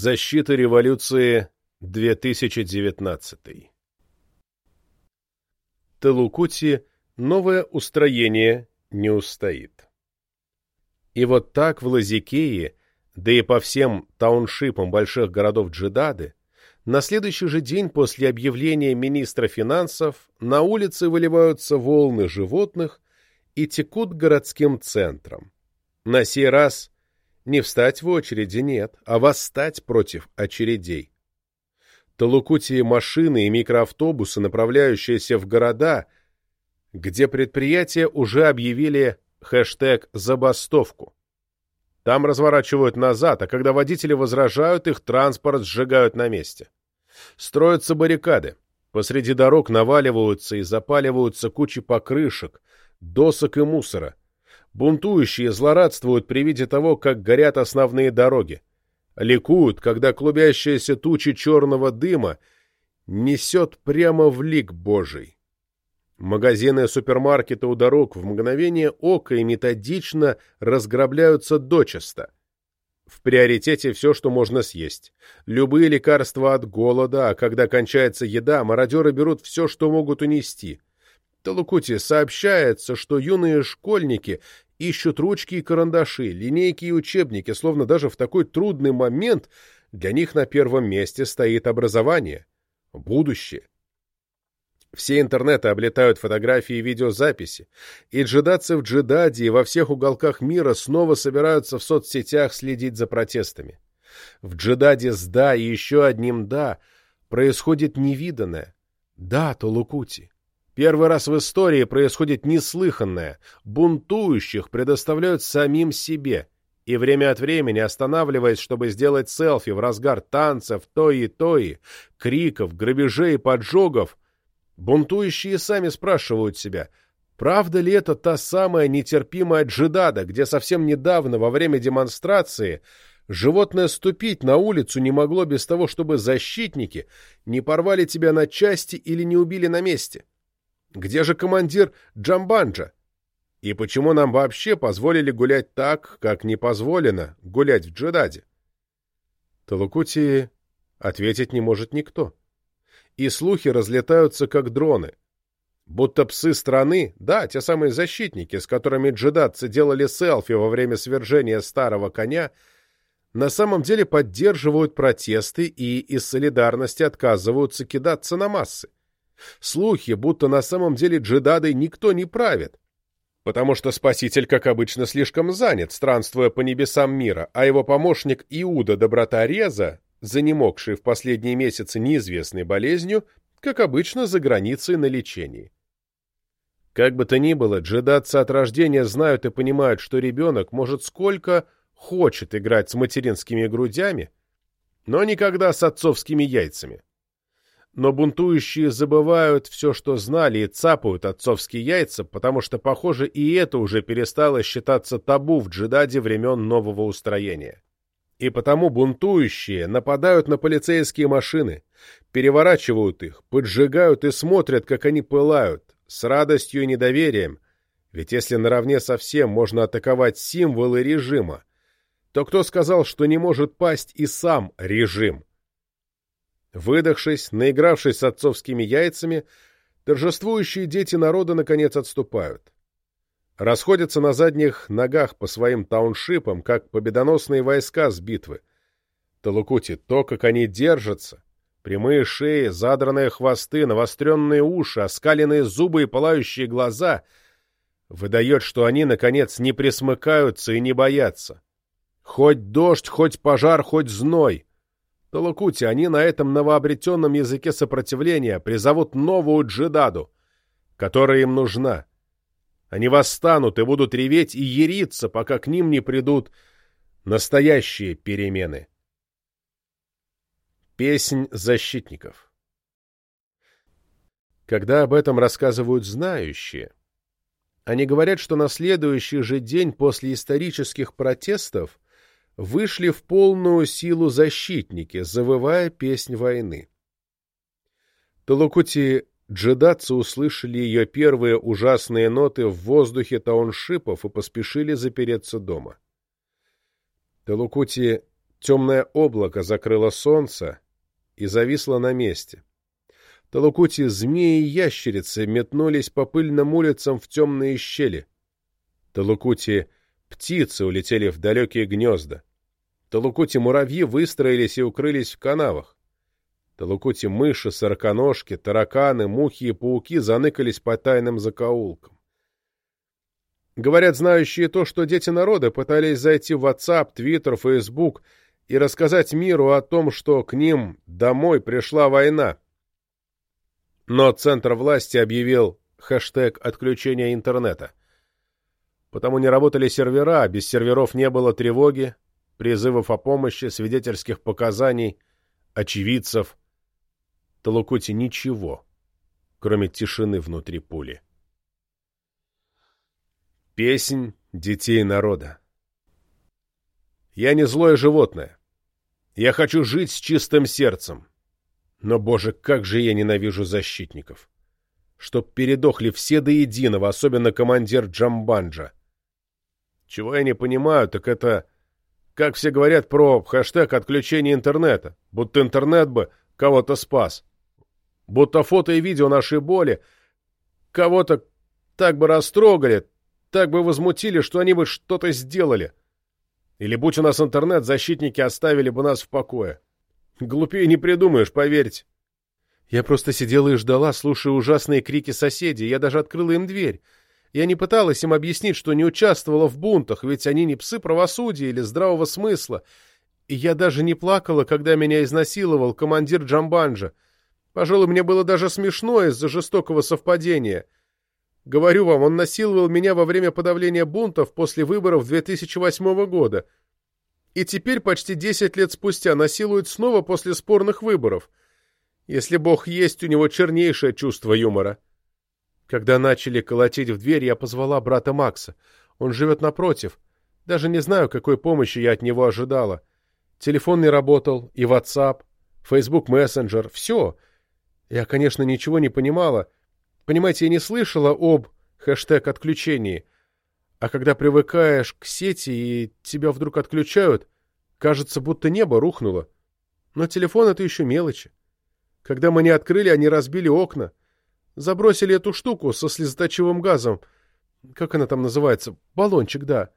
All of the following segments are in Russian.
Защита революции 2019 Телукути новое устроение не устоит. И вот так в Лазикее, да и по всем тауншипам больших городов Джидады, на следующий же день после объявления министра финансов на улице выливаются волны животных и текут городским центром. На сей раз не встать в очереди нет, а восстать против очередей. Талукутии машины и микроавтобусы, направляющиеся в города, где предприятия уже объявили хэштег «забастовку». Там разворачивают назад, а когда водители возражают, их транспорт сжигают на месте. Строятся баррикады. Посреди дорог наваливаются и запаливаются кучи покрышек, досок и мусора. Бунтующие злорадствуют при виде того, как горят основные дороги. Ликуют, когда клубящаяся туча черного дыма несет прямо в лик Божий. Магазины и супермаркеты у дорог в мгновение ока и методично разграбляются дочисто. В приоритете все, что можно съесть. Любые лекарства от голода, а когда кончается еда, мародеры берут все, что могут унести. Талукути сообщается, что юные школьники ищут ручки и карандаши, линейки и учебники, словно даже в такой трудный момент для них на первом месте стоит образование, будущее. Все интернеты облетают фотографии и видеозаписи, и джедацы в Джедаде и во всех уголках мира снова собираются в соцсетях следить за протестами. В Джедаде с «да» и еще одним «да» происходит невиданное. Да, Толукути. Первый раз в истории происходит неслыханное. Бунтующих предоставляют самим себе. И время от времени, останавливаясь, чтобы сделать селфи в разгар танцев, тои-тои, криков, грабежей и поджогов, бунтующие сами спрашивают себя, правда ли это та самая нетерпимая джедада, где совсем недавно, во время демонстрации, животное ступить на улицу не могло без того, чтобы защитники не порвали тебя на части или не убили на месте? Где же командир Джамбанджа? И почему нам вообще позволили гулять так, как не позволено гулять в Джедаде? Талукути ответить не может никто. И слухи разлетаются, как дроны. Будто псы страны, да, те самые защитники, с которыми джедадцы делали селфи во время свержения старого коня, на самом деле поддерживают протесты и из солидарности отказываются кидаться на массы. Слухи, будто на самом деле джедадой никто не правит, потому что Спаситель, как обычно, слишком занят, странствуя по небесам мира, а его помощник Иуда Доброта Реза, занемогший в последние месяцы неизвестной болезнью, как обычно, за границей на лечении. Как бы то ни было, джедадцы от рождения знают и понимают, что ребенок может сколько хочет играть с материнскими грудями, но никогда с отцовскими яйцами но бунтующие забывают все, что знали, и цапают отцовские яйца, потому что, похоже, и это уже перестало считаться табу в джедаде времен нового устроения. И потому бунтующие нападают на полицейские машины, переворачивают их, поджигают и смотрят, как они пылают, с радостью и недоверием, ведь если наравне со всем можно атаковать символы режима, то кто сказал, что не может пасть и сам режим? Выдохшись, наигравшись с отцовскими яйцами, торжествующие дети народа наконец отступают. Расходятся на задних ногах по своим тауншипам, как победоносные войска с битвы. Талукути, то, как они держатся, прямые шеи, задранные хвосты, навостренные уши, оскаленные зубы и пылающие глаза, выдает, что они, наконец, не присмыкаются и не боятся. Хоть дождь, хоть пожар, хоть зной — Толокути, они на этом новообретенном языке сопротивления призовут новую джедаду, которая им нужна. Они восстанут и будут реветь и яриться, пока к ним не придут настоящие перемены. Песнь защитников Когда об этом рассказывают знающие, они говорят, что на следующий же день после исторических протестов вышли в полную силу защитники, завывая песнь войны. Толокути джедатцы услышали ее первые ужасные ноты в воздухе тауншипов и поспешили запереться дома. Талукути Темное облако закрыло солнце и зависло на месте. Талукути змеи и ящерицы метнулись по пыльным улицам в темные щели. Талукути птицы улетели в далекие гнезда. Талукути муравьи выстроились и укрылись в канавах. Талукути мыши, сороконожки, тараканы, мухи и пауки заныкались по тайным закоулкам. Говорят знающие то, что дети народа пытались зайти в WhatsApp, Twitter, Facebook и рассказать миру о том, что к ним домой пришла война. Но центр власти объявил хэштег отключения интернета. Потому не работали сервера, без серверов не было тревоги, призывов о помощи, свидетельских показаний, очевидцев. Талукути ничего, кроме тишины внутри пули. Песнь детей народа. Я не злое животное. Я хочу жить с чистым сердцем. Но, боже, как же я ненавижу защитников. Чтоб передохли все до единого, особенно командир Джамбанджа. Чего я не понимаю, так это... Как все говорят про хэштег отключения интернета, будто интернет бы кого-то спас. Будто фото и видео нашей боли кого-то так бы растрогали, так бы возмутили, что они бы что-то сделали. Или будь у нас интернет, защитники оставили бы нас в покое. Глупее не придумаешь, поверьте. Я просто сидела и ждала, слушая ужасные крики соседей. Я даже открыла им дверь. Я не пыталась им объяснить, что не участвовала в бунтах, ведь они не псы правосудия или здравого смысла. И я даже не плакала, когда меня изнасиловал командир Джамбанджа. Пожалуй, мне было даже смешно из-за жестокого совпадения — Говорю вам, он насиловал меня во время подавления бунтов после выборов 2008 года. И теперь, почти 10 лет спустя, насилует снова после спорных выборов. Если бог есть, у него чернейшее чувство юмора. Когда начали колотить в дверь, я позвала брата Макса. Он живет напротив. Даже не знаю, какой помощи я от него ожидала. Телефон не работал, и WhatsApp, Facebook Messenger, все. Я, конечно, ничего не понимала, Понимаете, я не слышала об хэштег отключении, а когда привыкаешь к сети и тебя вдруг отключают, кажется, будто небо рухнуло. Но телефон — это еще мелочи. Когда мы не открыли, они разбили окна, забросили эту штуку со слезоточивым газом. Как она там называется? Баллончик, да.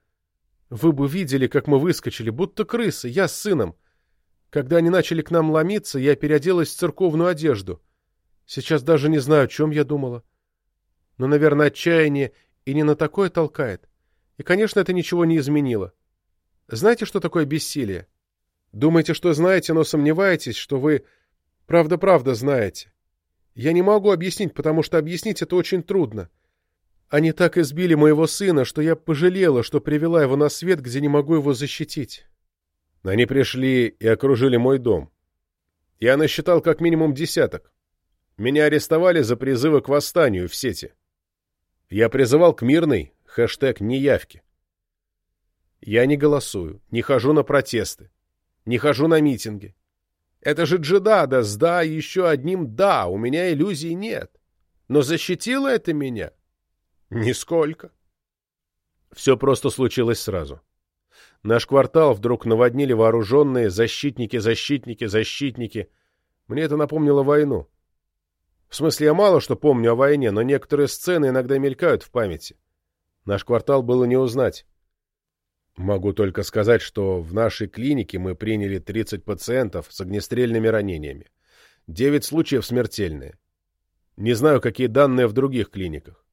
Вы бы видели, как мы выскочили, будто крысы, я с сыном. Когда они начали к нам ломиться, я переоделась в церковную одежду. Сейчас даже не знаю, о чем я думала. Но, наверное, отчаяние и не на такое толкает. И, конечно, это ничего не изменило. Знаете, что такое бессилие? Думаете, что знаете, но сомневаетесь, что вы правда-правда знаете. Я не могу объяснить, потому что объяснить это очень трудно. Они так избили моего сына, что я пожалела, что привела его на свет, где не могу его защитить. Они пришли и окружили мой дом. Я насчитал как минимум десяток. Меня арестовали за призывы к восстанию в сети. Я призывал к мирной, хэштег неявки. Я не голосую, не хожу на протесты, не хожу на митинги. Это же джедада с «да» еще одним «да», у меня иллюзий нет. Но защитило это меня? Нисколько. Все просто случилось сразу. Наш квартал вдруг наводнили вооруженные защитники, защитники, защитники. Мне это напомнило войну. В смысле, я мало что помню о войне, но некоторые сцены иногда мелькают в памяти. Наш квартал было не узнать. Могу только сказать, что в нашей клинике мы приняли 30 пациентов с огнестрельными ранениями. Девять случаев смертельные. Не знаю, какие данные в других клиниках.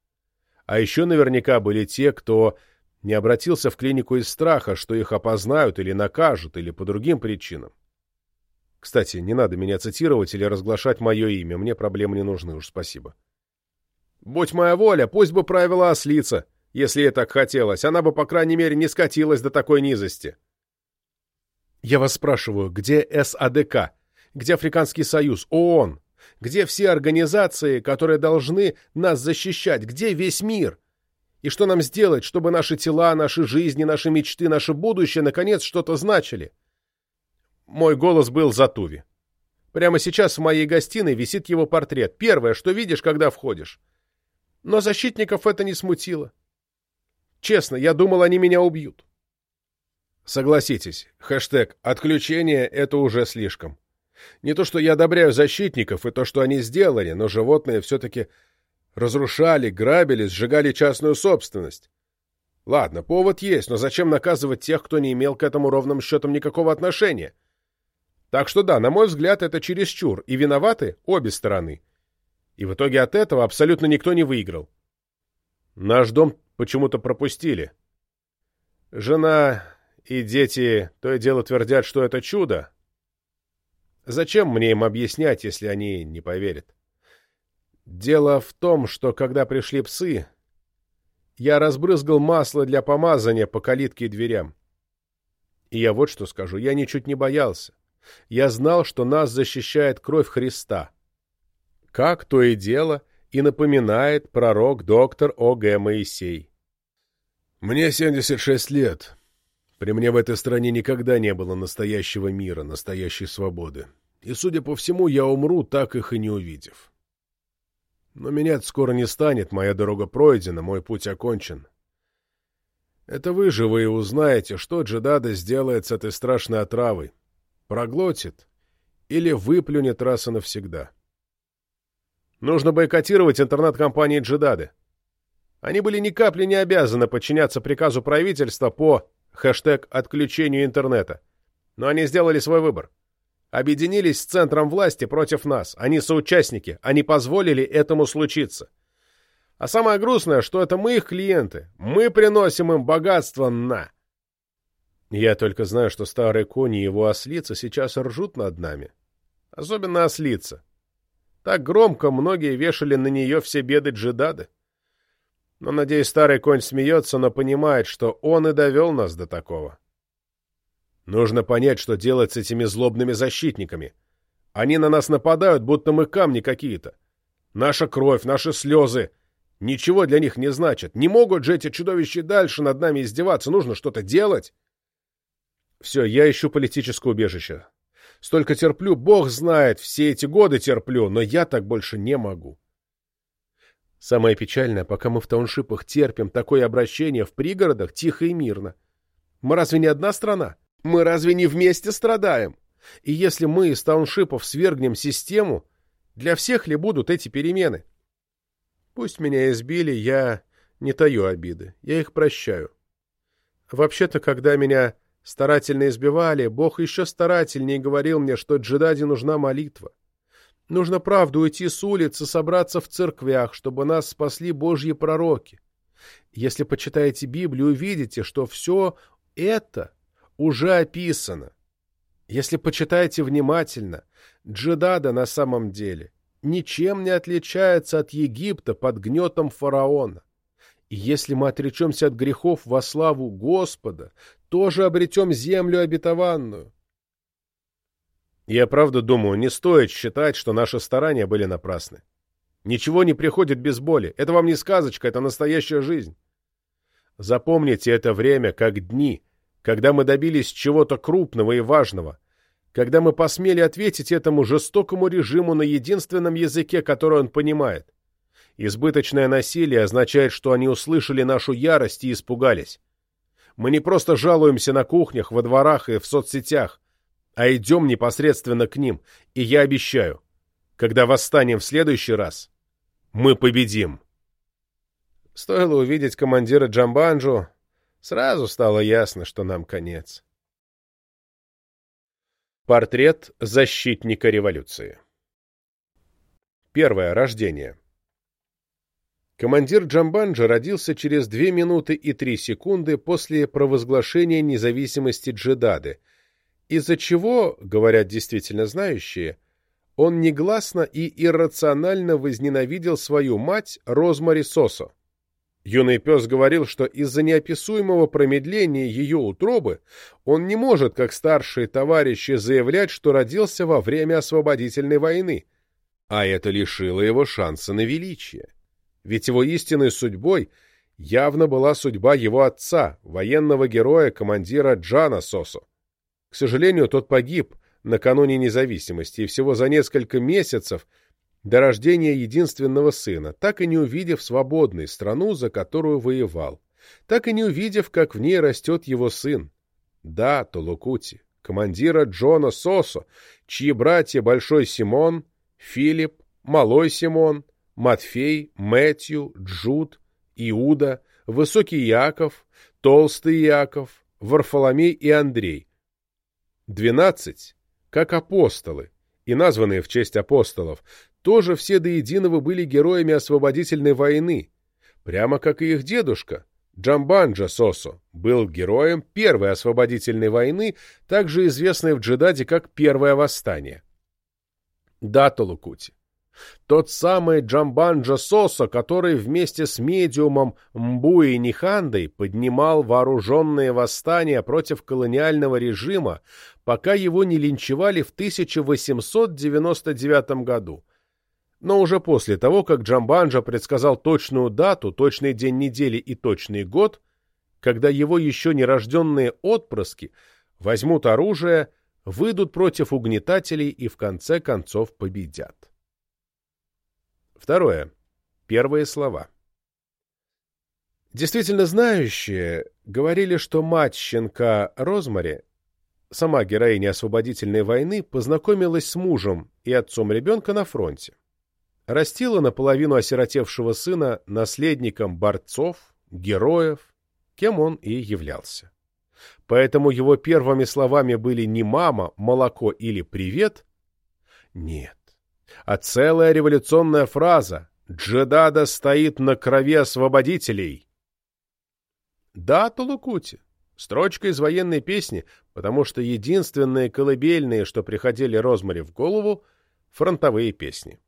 А еще наверняка были те, кто не обратился в клинику из страха, что их опознают или накажут, или по другим причинам. Кстати, не надо меня цитировать или разглашать мое имя, мне проблемы не нужны, уж спасибо. Будь моя воля, пусть бы правила ослица, если ей так хотелось, она бы, по крайней мере, не скатилась до такой низости. Я вас спрашиваю, где САДК? Где Африканский Союз? ООН? Где все организации, которые должны нас защищать? Где весь мир? И что нам сделать, чтобы наши тела, наши жизни, наши мечты, наше будущее наконец что-то значили? Мой голос был за Туви. Прямо сейчас в моей гостиной висит его портрет. Первое, что видишь, когда входишь. Но защитников это не смутило. Честно, я думал, они меня убьют. Согласитесь, хэштег «отключение» — это уже слишком. Не то, что я одобряю защитников и то, что они сделали, но животные все-таки разрушали, грабили, сжигали частную собственность. Ладно, повод есть, но зачем наказывать тех, кто не имел к этому ровным счетом никакого отношения? Так что да, на мой взгляд, это чересчур, и виноваты обе стороны. И в итоге от этого абсолютно никто не выиграл. Наш дом почему-то пропустили. Жена и дети то и дело твердят, что это чудо. Зачем мне им объяснять, если они не поверят? Дело в том, что когда пришли псы, я разбрызгал масло для помазания по калитке и дверям. И я вот что скажу, я ничуть не боялся. Я знал, что нас защищает кровь Христа. Как то и дело и напоминает пророк доктор О.Г. Моисей. Мне 76 лет. При мне в этой стране никогда не было настоящего мира, настоящей свободы. И, судя по всему, я умру, так их и не увидев. Но меня скоро не станет, моя дорога пройдена, мой путь окончен. Это вы же вы и узнаете, что Джедада сделает с этой страшной отравой. Проглотит или выплюнет раз и навсегда. Нужно бойкотировать интернет-компании Джедады. Они были ни капли не обязаны подчиняться приказу правительства по хэштег «отключению интернета». Но они сделали свой выбор. Объединились с центром власти против нас. Они соучастники. Они позволили этому случиться. А самое грустное, что это мы их клиенты. Мы приносим им богатство на... Я только знаю, что старые кони и его ослица сейчас ржут над нами. Особенно ослица. Так громко многие вешали на нее все беды джедады. Но, надеюсь, старый конь смеется, но понимает, что он и довел нас до такого. Нужно понять, что делать с этими злобными защитниками. Они на нас нападают, будто мы камни какие-то. Наша кровь, наши слезы ничего для них не значат. Не могут же эти чудовища дальше над нами издеваться. Нужно что-то делать. Все, я ищу политическое убежище. Столько терплю, бог знает, все эти годы терплю, но я так больше не могу. Самое печальное, пока мы в тауншипах терпим такое обращение, в пригородах тихо и мирно. Мы разве не одна страна? Мы разве не вместе страдаем? И если мы из тауншипов свергнем систему, для всех ли будут эти перемены? Пусть меня избили, я не таю обиды, я их прощаю. Вообще-то, когда меня старательно избивали, Бог еще старательнее говорил мне, что Джедаде нужна молитва. Нужно правду уйти с улицы, собраться в церквях, чтобы нас спасли Божьи пророки. Если почитаете Библию, увидите, что все это уже описано. Если почитаете внимательно, Джедада на самом деле ничем не отличается от Египта под гнетом фараона. И если мы отречемся от грехов во славу Господа, тоже обретем землю обетованную. Я правда думаю, не стоит считать, что наши старания были напрасны. Ничего не приходит без боли. Это вам не сказочка, это настоящая жизнь. Запомните это время как дни, когда мы добились чего-то крупного и важного, когда мы посмели ответить этому жестокому режиму на единственном языке, который он понимает. Избыточное насилие означает, что они услышали нашу ярость и испугались. Мы не просто жалуемся на кухнях, во дворах и в соцсетях, а идем непосредственно к ним, и я обещаю, когда восстанем в следующий раз, мы победим. Стоило увидеть командира Джамбанджу, сразу стало ясно, что нам конец. Портрет защитника революции Первое. Рождение. Командир Джамбанджа родился через 2 минуты и 3 секунды после провозглашения независимости Джедады, из-за чего, говорят действительно знающие, он негласно и иррационально возненавидел свою мать Розмари Сосо. Юный пес говорил, что из-за неописуемого промедления ее утробы он не может, как старшие товарищи, заявлять, что родился во время освободительной войны, а это лишило его шанса на величие. Ведь его истинной судьбой явно была судьба его отца, военного героя, командира Джана Сосо. К сожалению, тот погиб накануне независимости и всего за несколько месяцев до рождения единственного сына, так и не увидев свободной страну, за которую воевал, так и не увидев, как в ней растет его сын. Да, Толукути, командира Джона Сосо, чьи братья Большой Симон, Филипп, Малой Симон, Матфей, Мэтью, Джуд, Иуда, Высокий Яков, Толстый Яков, Варфоломей и Андрей. Двенадцать, как апостолы, и названные в честь апостолов, тоже все до единого были героями освободительной войны, прямо как и их дедушка, Джамбанджа Сосо, был героем Первой освободительной войны, также известной в Джедаде как Первое восстание. Да, Толукути. Тот самый Джамбанджа Сосо, который вместе с медиумом Мбуи Нихандой поднимал вооруженные восстания против колониального режима, пока его не линчевали в 1899 году. Но уже после того, как Джамбанджа предсказал точную дату, точный день недели и точный год, когда его еще нерожденные отпрыски возьмут оружие, выйдут против угнетателей и в конце концов победят. Второе. Первые слова. Действительно знающие говорили, что мать щенка Розмари, сама героиня освободительной войны, познакомилась с мужем и отцом ребенка на фронте. Растила наполовину осиротевшего сына наследником борцов, героев, кем он и являлся. Поэтому его первыми словами были не «мама», «молоко» или «привет». Нет, а целая революционная фраза «Джедада стоит на крови освободителей». Да, Тулукути, строчка из военной песни, потому что единственные колыбельные, что приходили Розмари в голову, фронтовые песни.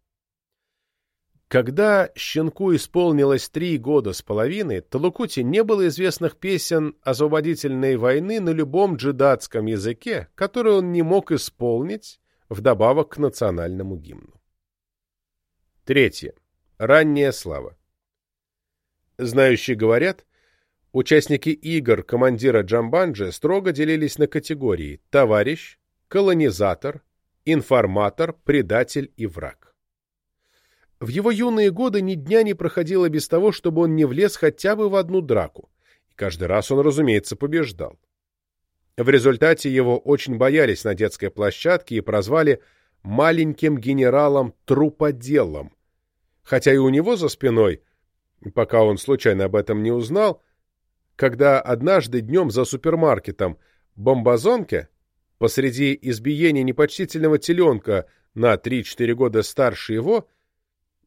Когда щенку исполнилось три года с половиной, Талукути не было известных песен освободительной войны на любом джедатском языке, которые он не мог исполнить вдобавок к национальному гимну. Третье. Ранняя слава. Знающие говорят, участники игр командира Джамбанджи строго делились на категории «товарищ», «колонизатор», «информатор», «предатель» и «враг». В его юные годы ни дня не проходило без того, чтобы он не влез хотя бы в одну драку, и каждый раз он, разумеется, побеждал. В результате его очень боялись на детской площадке и прозвали маленьким генералом-труподелом, хотя и у него за спиной, пока он случайно об этом не узнал, когда однажды днем за супермаркетом бомбазонке посреди избиения непочтительного теленка на 3-4 года старше его,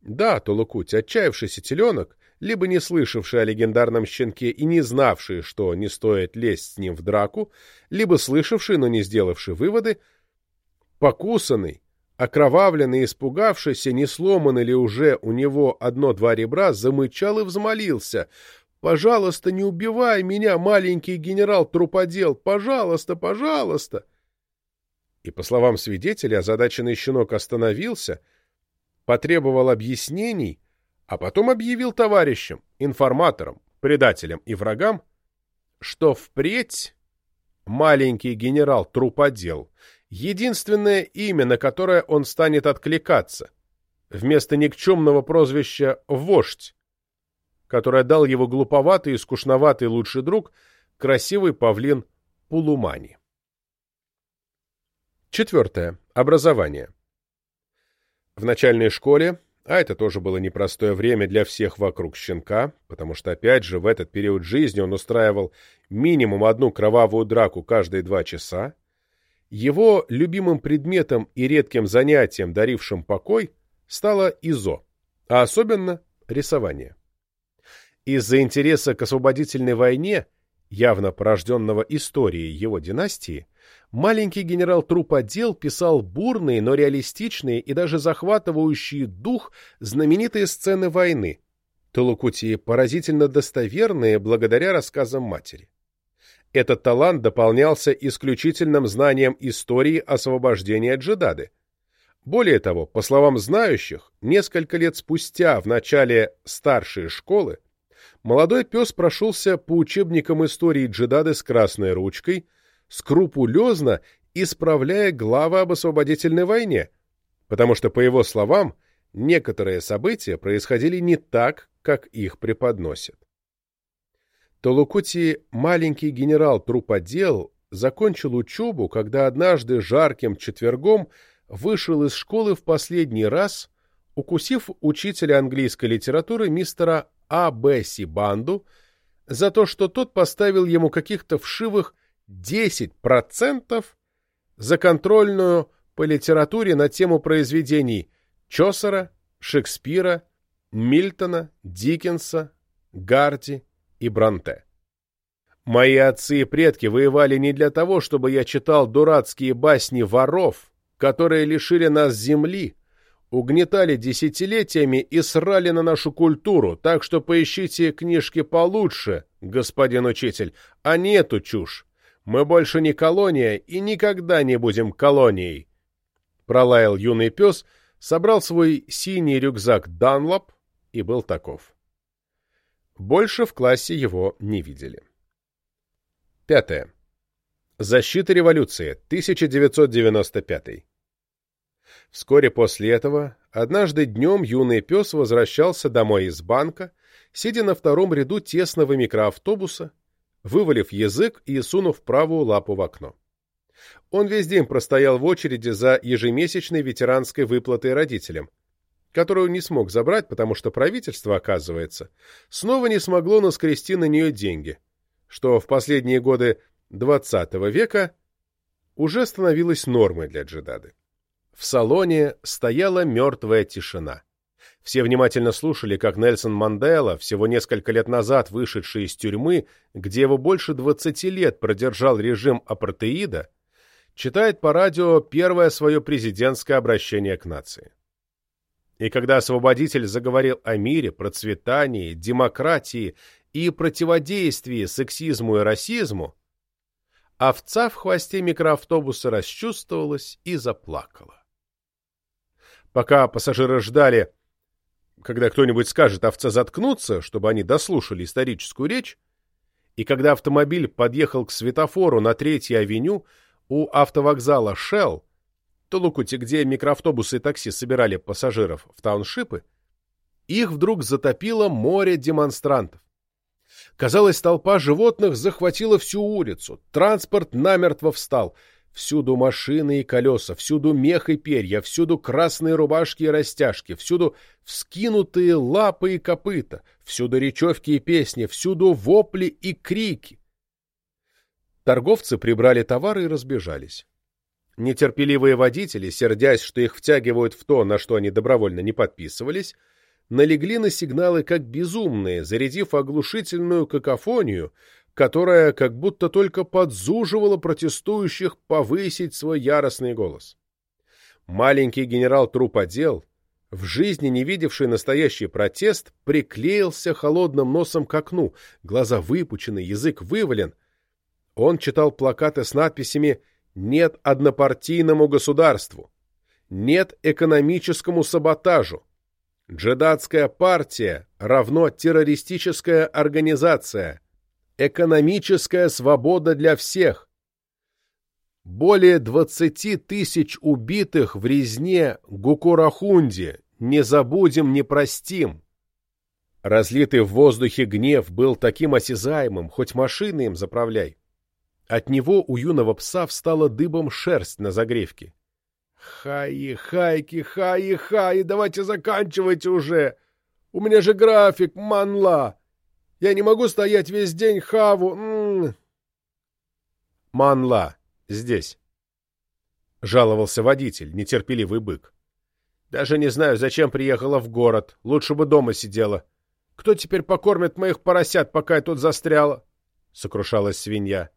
да, Тулукуть, отчаявшийся теленок, либо не слышавший о легендарном щенке и не знавший, что не стоит лезть с ним в драку, либо слышавший, но не сделавший выводы, покусанный, окровавленный испугавшийся, не сломаны ли уже у него одно-два ребра, замычал и взмолился. «Пожалуйста, не убивай меня, маленький генерал-труподел! Пожалуйста, пожалуйста!» И, по словам свидетеля, озадаченный щенок остановился, потребовал объяснений, а потом объявил товарищам, информаторам, предателям и врагам, что впредь маленький генерал-труподел единственное имя, на которое он станет откликаться, вместо никчемного прозвища «вождь», которое дал его глуповатый и скучноватый лучший друг, красивый павлин Пулумани. Четвертое. Образование. В начальной школе, а это тоже было непростое время для всех вокруг щенка, потому что, опять же, в этот период жизни он устраивал минимум одну кровавую драку каждые два часа, его любимым предметом и редким занятием, дарившим покой, стало ИЗО, а особенно рисование. Из-за интереса к освободительной войне, явно порожденного историей его династии, маленький генерал Труподел писал бурные, но реалистичные и даже захватывающие дух знаменитые сцены войны, Толукути поразительно достоверные благодаря рассказам матери. Этот талант дополнялся исключительным знанием истории освобождения Джедады. Более того, по словам знающих, несколько лет спустя, в начале старшей школы, молодой пес прошелся по учебникам истории Джедады с красной ручкой, скрупулезно исправляя главы об освободительной войне, потому что, по его словам, некоторые события происходили не так, как их преподносят. Толукути маленький генерал-труподел закончил учебу, когда однажды жарким четвергом вышел из школы в последний раз, укусив учителя английской литературы мистера А. Б. Сибанду за то, что тот поставил ему каких-то вшивых 10% за контрольную по литературе на тему произведений Чосера, Шекспира, Мильтона, Диккенса, Гарди и Бронте. Мои отцы и предки воевали не для того, чтобы я читал дурацкие басни воров, которые лишили нас земли, угнетали десятилетиями и срали на нашу культуру, так что поищите книжки получше, господин учитель, а не эту чушь. Мы больше не колония и никогда не будем колонией. Пролаял юный пес, собрал свой синий рюкзак Данлоп и был таков. Больше в классе его не видели. Пятое. Защита революции, 1995. Вскоре после этого, однажды днем юный пес возвращался домой из банка, сидя на втором ряду тесного микроавтобуса, вывалив язык и сунув правую лапу в окно. Он весь день простоял в очереди за ежемесячной ветеранской выплатой родителям, которую не смог забрать, потому что правительство, оказывается, снова не смогло наскрести на нее деньги, что в последние годы XX века уже становилось нормой для Джедады. В салоне стояла мертвая тишина. Все внимательно слушали, как Нельсон Мандела, всего несколько лет назад вышедший из тюрьмы, где его больше 20 лет продержал режим апартеида, читает по радио первое свое президентское обращение к нации. И когда освободитель заговорил о мире, процветании, демократии и противодействии сексизму и расизму, овца в хвосте микроавтобуса расчувствовалась и заплакала. Пока пассажиры ждали, когда кто-нибудь скажет овце заткнуться, чтобы они дослушали историческую речь, и когда автомобиль подъехал к светофору на Третьей авеню у автовокзала Shell, Толукуте, где микроавтобусы и такси собирали пассажиров в тауншипы, их вдруг затопило море демонстрантов. Казалось, толпа животных захватила всю улицу, транспорт намертво встал — Всюду машины и колеса, всюду мех и перья, всюду красные рубашки и растяжки, всюду вскинутые лапы и копыта, всюду речевки и песни, всюду вопли и крики. Торговцы прибрали товары и разбежались. Нетерпеливые водители, сердясь, что их втягивают в то, на что они добровольно не подписывались, налегли на сигналы как безумные, зарядив оглушительную какофонию, которая как будто только подзуживала протестующих повысить свой яростный голос. Маленький генерал труподел, в жизни не видевший настоящий протест, приклеился холодным носом к окну, глаза выпучены, язык вывален. Он читал плакаты с надписями «Нет однопартийному государству», «Нет экономическому саботажу», «Джедатская партия равно террористическая организация», Экономическая свобода для всех. Более 20 тысяч убитых в резне Гукурахунди. Не забудем, не простим. Разлитый в воздухе гнев был таким осязаемым, хоть машины им заправляй. От него у юного пса встала дыбом шерсть на загревке. «Хаи, хайки, хаи, хаи, давайте заканчивайте уже! У меня же график, манла! Я не могу стоять весь день хаву. Манла. Здесь. Жаловался водитель, нетерпеливый бык. Даже не знаю, зачем приехала в город. Лучше бы дома сидела. Кто теперь покормит моих поросят, пока я тут застряла? Сокрушалась свинья.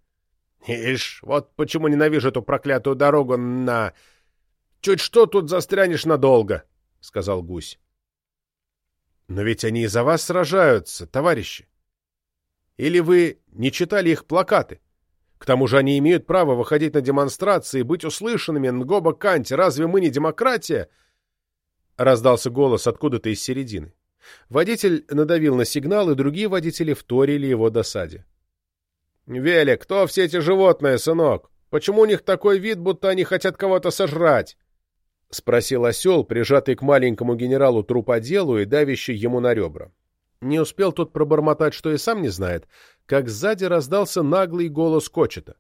Ишь, вот почему ненавижу эту проклятую дорогу на... Чуть что тут застрянешь надолго, — сказал гусь. Но ведь они и за вас сражаются, товарищи. Или вы не читали их плакаты? К тому же они имеют право выходить на демонстрации и быть услышанными, Нгоба Канти. Разве мы не демократия?» Раздался голос откуда-то из середины. Водитель надавил на сигнал, и другие водители вторили его досаде. «Велик, кто все эти животные, сынок? Почему у них такой вид, будто они хотят кого-то сожрать?» — спросил осел, прижатый к маленькому генералу труподелу и давящий ему на ребра. Не успел тот пробормотать, что и сам не знает, как сзади раздался наглый голос Кочета.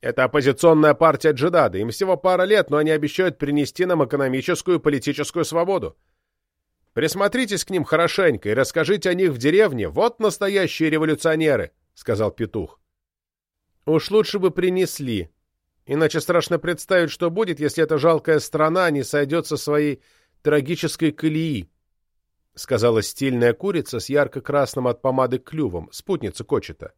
Это оппозиционная партия Джедада. Им всего пара лет, но они обещают принести нам экономическую и политическую свободу. Присмотритесь к ним хорошенько и расскажите о них в деревне. Вот настоящие революционеры, — сказал петух. Уж лучше бы принесли. Иначе страшно представить, что будет, если эта жалкая страна не сойдет со своей трагической колеи, — сказала стильная курица с ярко-красным от помады клювом, спутница Кочета.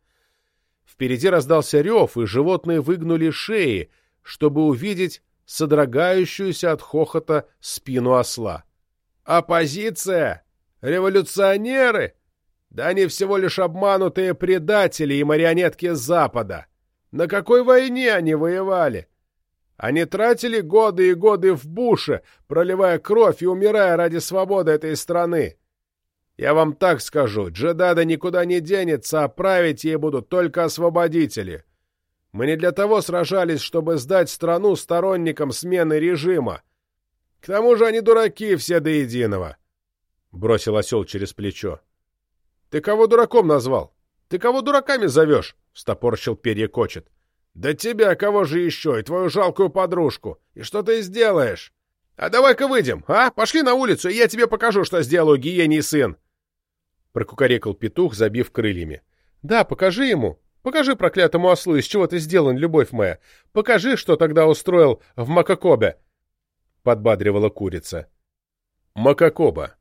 Впереди раздался рев, и животные выгнули шеи, чтобы увидеть содрогающуюся от хохота спину осла. Оппозиция? Революционеры? Да они всего лишь обманутые предатели и марионетки Запада. На какой войне они воевали? Они тратили годы и годы в буше, проливая кровь и умирая ради свободы этой страны. Я вам так скажу, Джедада никуда не денется, а править ей будут только освободители. Мы не для того сражались, чтобы сдать страну сторонникам смены режима. К тому же они дураки все до единого. Бросил осел через плечо. Ты кого дураком назвал? Ты кого дураками зовешь? Стопорщил перья кочет. Да тебя кого же еще, и твою жалкую подружку. И что ты сделаешь? А давай-ка выйдем, а? Пошли на улицу, и я тебе покажу, что сделаю гиений сын. Прокукарекал петух, забив крыльями. Да, покажи ему. Покажи проклятому ослу, из чего ты сделан, любовь моя. Покажи, что тогда устроил в Макакобе подбадривала курица. Макакоба.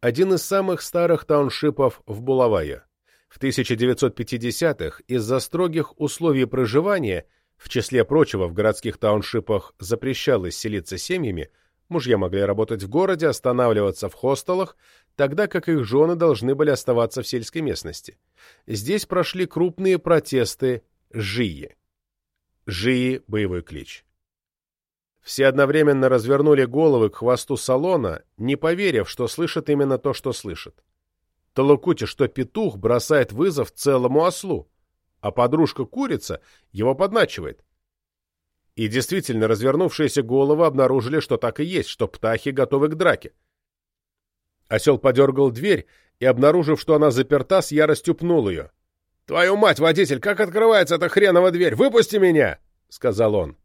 Один из самых старых тауншипов в Булавае. В 1950-х из-за строгих условий проживания, в числе прочего в городских тауншипах запрещалось селиться семьями, мужья могли работать в городе, останавливаться в хостелах, тогда как их жены должны были оставаться в сельской местности. Здесь прошли крупные протесты Жии. Жии – боевой клич. Все одновременно развернули головы к хвосту салона, не поверив, что слышат именно то, что слышат. Толокути, что петух бросает вызов целому ослу, а подружка-курица его подначивает. И действительно, развернувшиеся головы обнаружили, что так и есть, что птахи готовы к драке. Осел подергал дверь и, обнаружив, что она заперта, с яростью пнул ее. «Твою мать, водитель, как открывается эта хренова дверь? Выпусти меня!» — сказал он.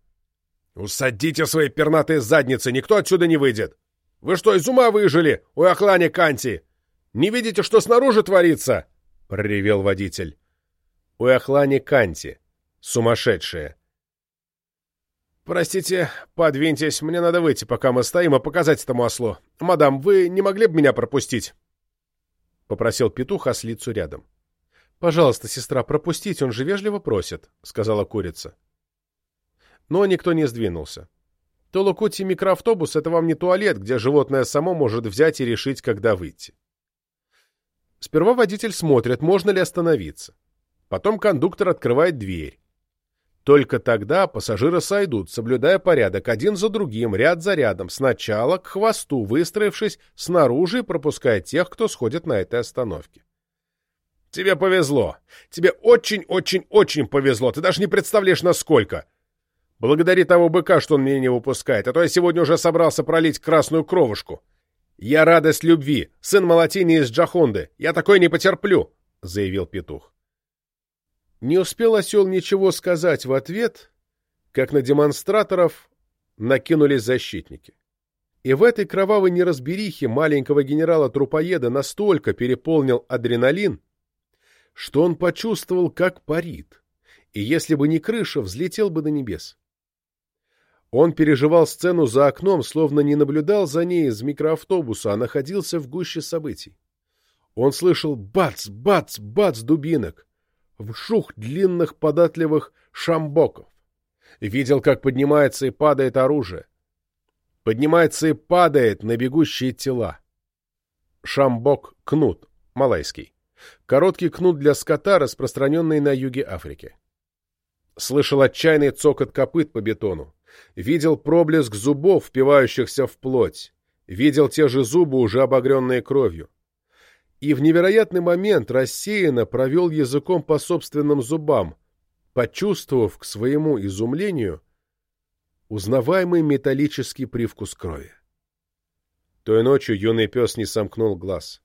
«Усадите свои пернатые задницы, никто отсюда не выйдет! Вы что, из ума выжили, у Ахлани Канти? Не видите, что снаружи творится?» — проревел водитель. У Ахлани Канти. Сумасшедшие. «Простите, подвиньтесь, мне надо выйти, пока мы стоим, и показать этому ослу. Мадам, вы не могли бы меня пропустить?» — попросил петух ослицу рядом. «Пожалуйста, сестра, пропустите, он же вежливо просит», — сказала курица но никто не сдвинулся. Толокути микроавтобус — это вам не туалет, где животное само может взять и решить, когда выйти. Сперва водитель смотрит, можно ли остановиться. Потом кондуктор открывает дверь. Только тогда пассажиры сойдут, соблюдая порядок один за другим, ряд за рядом, сначала к хвосту, выстроившись снаружи и пропуская тех, кто сходит на этой остановке. «Тебе повезло. Тебе очень-очень-очень повезло. Ты даже не представляешь, насколько!» Благодари того быка, что он меня не выпускает, а то я сегодня уже собрался пролить красную кровушку. Я радость любви, сын Малатини из Джахунды. Я такой не потерплю, — заявил петух. Не успел осел ничего сказать в ответ, как на демонстраторов накинулись защитники. И в этой кровавой неразберихе маленького генерала-трупоеда настолько переполнил адреналин, что он почувствовал, как парит, и если бы не крыша, взлетел бы до небес. Он переживал сцену за окном, словно не наблюдал за ней из микроавтобуса, а находился в гуще событий. Он слышал бац, бац, бац дубинок, вшух длинных податливых шамбоков. Видел, как поднимается и падает оружие. Поднимается и падает на бегущие тела. Шамбок — кнут, малайский. Короткий кнут для скота, распространенный на юге Африки. Слышал отчаянный цокот копыт по бетону. Видел проблеск зубов, впивающихся в плоть. Видел те же зубы, уже обогренные кровью. И в невероятный момент рассеянно провел языком по собственным зубам, почувствовав к своему изумлению узнаваемый металлический привкус крови. Той ночью юный пес не сомкнул глаз.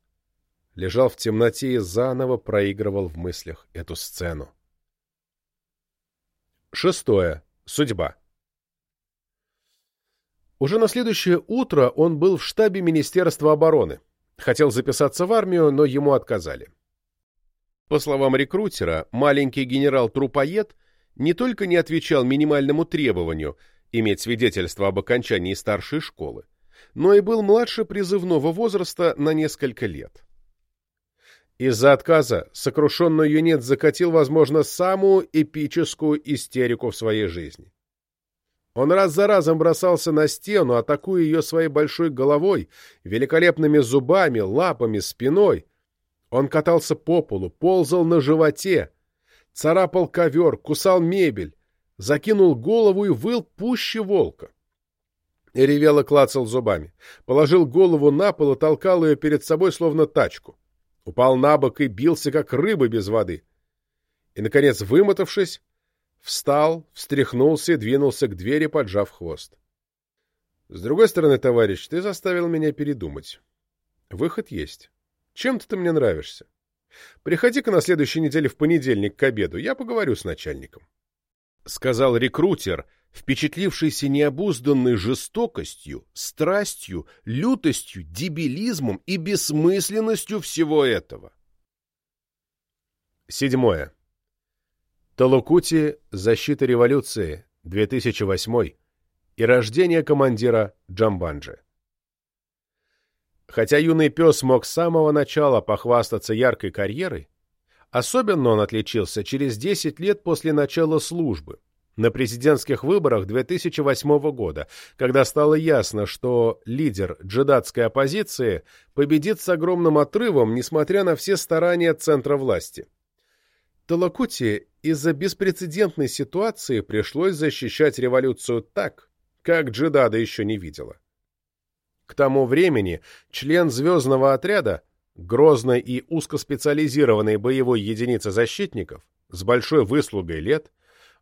Лежал в темноте и заново проигрывал в мыслях эту сцену. Шестое. Судьба. Уже на следующее утро он был в штабе Министерства обороны. Хотел записаться в армию, но ему отказали. По словам рекрутера, маленький генерал-трупоед не только не отвечал минимальному требованию иметь свидетельство об окончании старшей школы, но и был младше призывного возраста на несколько лет. Из-за отказа сокрушенный юнец закатил, возможно, самую эпическую истерику в своей жизни. Он раз за разом бросался на стену, атакуя ее своей большой головой, великолепными зубами, лапами, спиной. Он катался по полу, ползал на животе, царапал ковер, кусал мебель, закинул голову и выл пуще волка. И ревел и клацал зубами. Положил голову на пол и толкал ее перед собой, словно тачку. Упал на бок и бился, как рыба без воды. И, наконец, вымотавшись, Встал, встряхнулся и двинулся к двери, поджав хвост. С другой стороны, товарищ, ты заставил меня передумать. Выход есть. Чем-то ты мне нравишься. Приходи-ка на следующей неделе в понедельник к обеду, я поговорю с начальником. Сказал рекрутер, впечатлившийся необузданной жестокостью, страстью, лютостью, дебилизмом и бессмысленностью всего этого. Седьмое. Талукути «Защита революции», 2008 и рождение командира Джамбанджи. Хотя юный пес мог с самого начала похвастаться яркой карьерой, особенно он отличился через 10 лет после начала службы, на президентских выборах 2008 года, когда стало ясно, что лидер джедатской оппозиции победит с огромным отрывом, несмотря на все старания центра власти. Талакути из-за беспрецедентной ситуации пришлось защищать революцию так, как Джедада еще не видела. К тому времени член звездного отряда, грозной и узкоспециализированной боевой единицы защитников, с большой выслугой лет,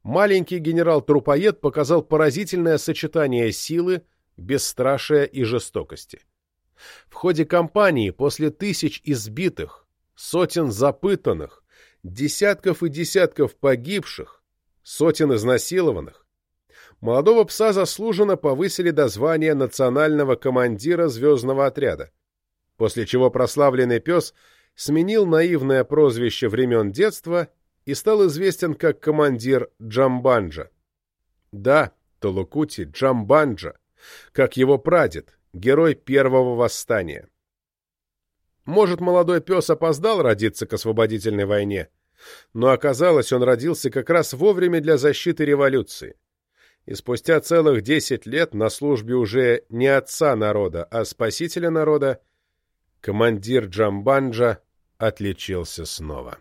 маленький генерал-трупоед показал поразительное сочетание силы, бесстрашия и жестокости. В ходе кампании после тысяч избитых, сотен запытанных, десятков и десятков погибших, сотен изнасилованных, молодого пса заслуженно повысили до звания национального командира звездного отряда, после чего прославленный пес сменил наивное прозвище времен детства и стал известен как командир Джамбанджа. Да, Толукути Джамбанджа, как его прадед, герой первого восстания. Может, молодой пес опоздал родиться к освободительной войне, но оказалось, он родился как раз вовремя для защиты революции. И спустя целых десять лет на службе уже не отца народа, а спасителя народа, командир Джамбанджа отличился снова.